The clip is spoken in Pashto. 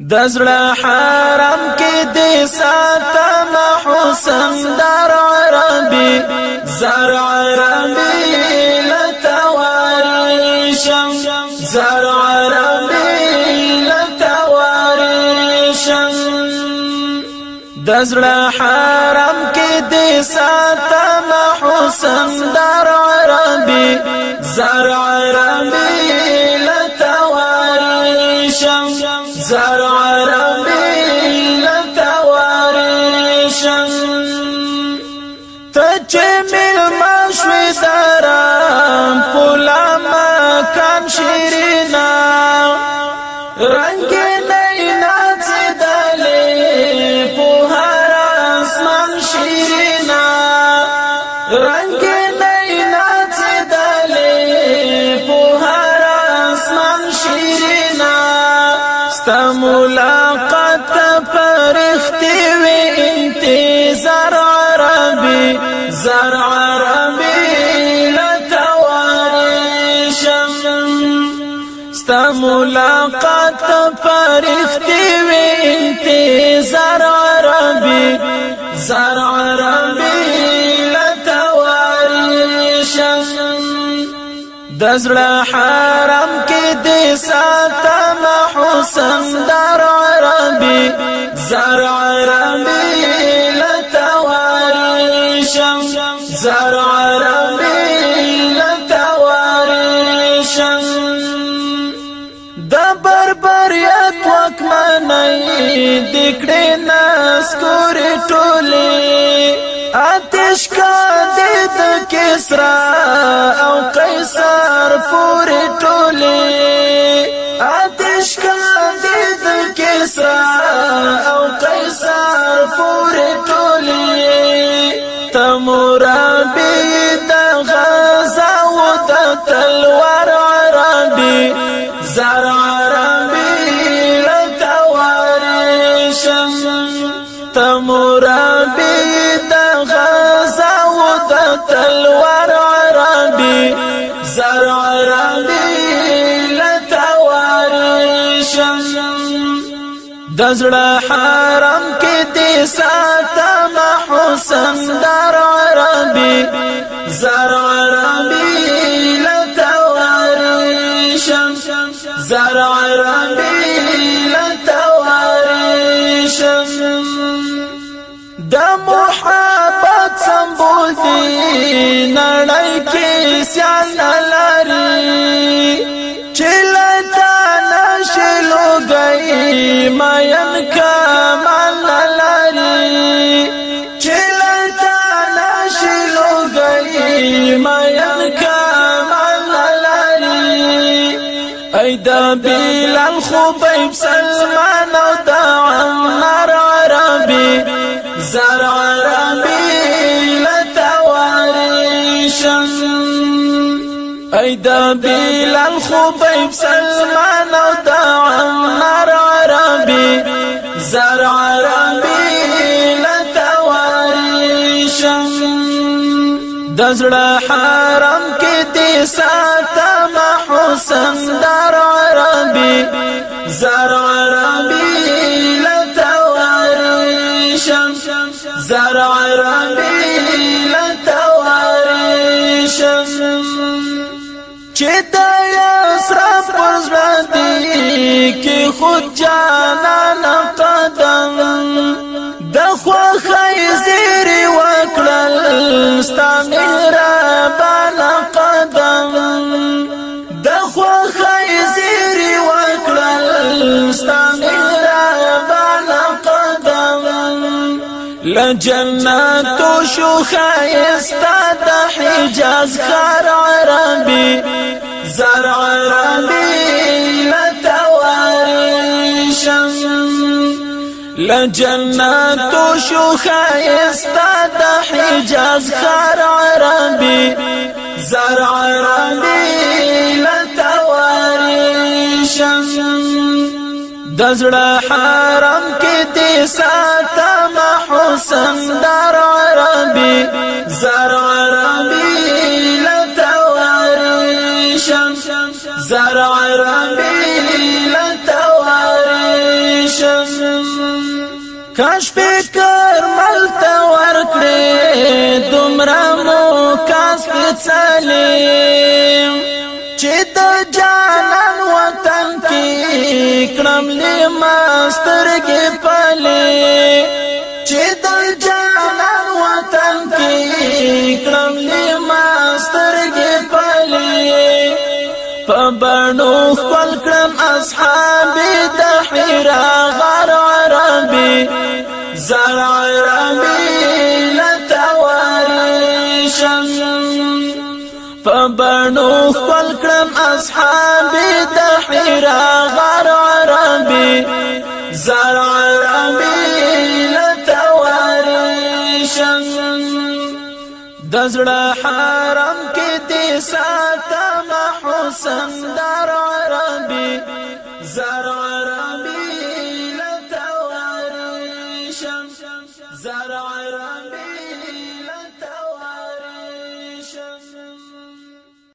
دزړه حرام کې دې ساتم حسین در عربي زر عربي لتوارشم زر عربي لتوارشم دزړه حرام کې دې ساتم حسین در عربي زر عربي ته چې مل مشوي درام پولا ما کان شیرینا رنگ نه ناڅ دلې په هر اسمان شیرینا رنگ نه ناڅ دلې په هر اسمان شیرینا ستملاقات پر تا فرښتې وې انتظار عربي زار عربي دزړه حرام کې دې ساتم حسن در عربي زار عربي دکړې ناس کورې ټولې آتش کا دې د کسرا او قیصر پورې ټولې آتش کا دې د کسرا او قیصر پورې ټولې تمورا به د غزا او د تلوار را دي زرا عربي د غزا او د تلوار عربي زر عربي لتوارشم د زړه حرم کې دې ساتم حسن در عربي زر عربي لتوارشم زر عربي لتوارشم نړۍ کې سیان لري چلتا نشلو گئی ماین کمال لري چلتا نشلو گئی ماین کمال لري ايدا بلال خبيب سلمان او دا عمر عربي زرع دا بلال خبیب سلمان او دا عمر عربی زر عربی لتوارشم دزر حرم كتي دې ساته حسن در عربی زر عربی چې دا یا سر پر ځړدي کې خود جانا قدم د خو خیر زیر وکړل ستامل لجنات شو خيستا د حجاز خار عربي زرع عربي لتوارشم لجنات شو خيستا د حجاز خار عربي زرع عربي لتوارشم دزړه حرم کې کی ساتم حسن در عربی زر عربی لتوارشم زر عربی لتوارشم کاش فکر ملتا ورکړې دومره مو کاس پڅلې چې د ما سترګې پلي چې د جانان وطن کې کړم لې ما سترګې پلي په بڼو خپل کړم اصحاب د حرا غار عربي زار عربي لتواري شم په بڼو خپل کړم اصحاب د حرا غار عربي ربي زرع ربي لتوارشم دزر حرم کې دې ساتم حسن در ربي زرع ربي